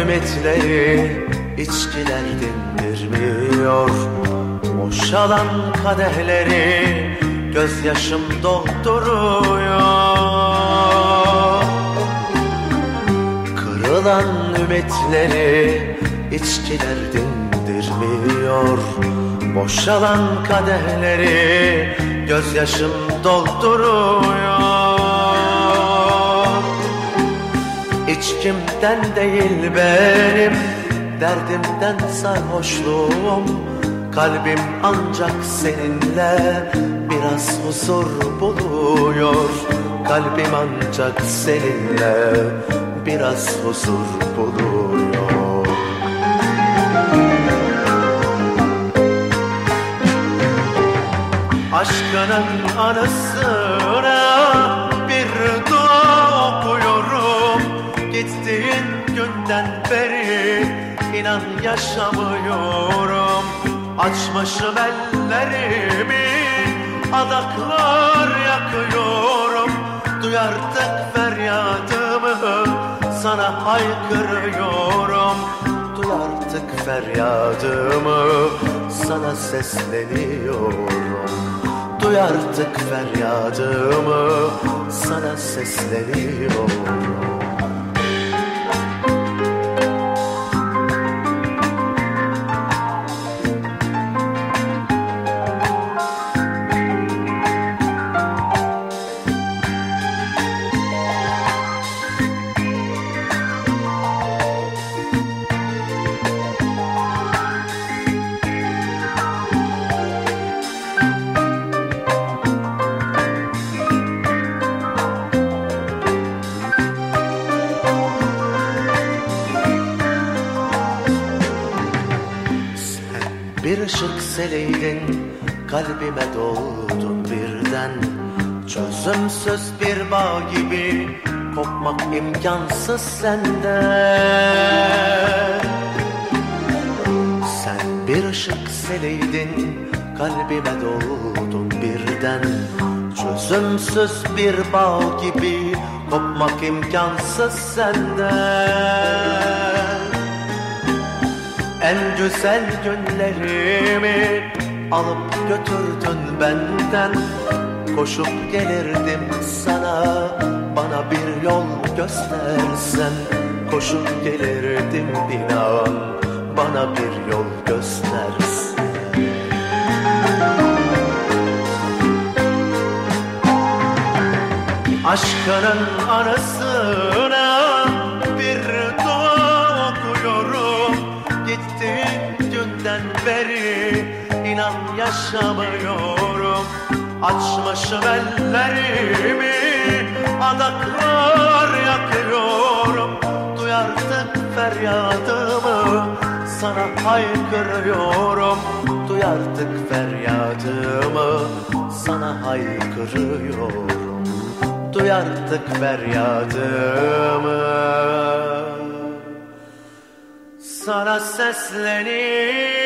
ümitleri içkiler dindirmiyor Boşalan kadehleri gözyaşım dolduruyor. Kırılan ümitleri içkiler dindirmiyor. Boşalan kadehleri gözyaşım dolduruyor İçkimden değil benim Derdimden sarhoşluğum. Kalbim ancak seninle Biraz huzur buluyor. Kalbim ancak seninle Biraz huzur buluyor. Aşkının anısına inan yaşamıyorum. Açmışım ellerimi adaklar yakıyorum. Duy artık feryadımı sana haykırıyorum. Duy artık feryadımı sana sesleniyorum. Duy artık feryadımı sana sesleniyorum Bir ışık seleydin kalbime doldun birden. Çözümsüz bir bağ gibi kopmak imkansız senden Sen bir ışık seleydin kalbime doldun birden. Çözümsüz bir bağ gibi kopmak imkansız senden en güzel günlerimi alıp götürdün benden. Koşup gelirdim sana bana bir yol göstersen. Koşup gelirdim inan bana bir yol göstersen. Aşkının anısına yaşamıyorum. Açmışım ellerimi adaklar yakıyorum. Duy artık feryadımı sana haykırıyorum. Duy artık feryadımı sana haykırıyorum. Duy artık feryadımı sana sesleniyorum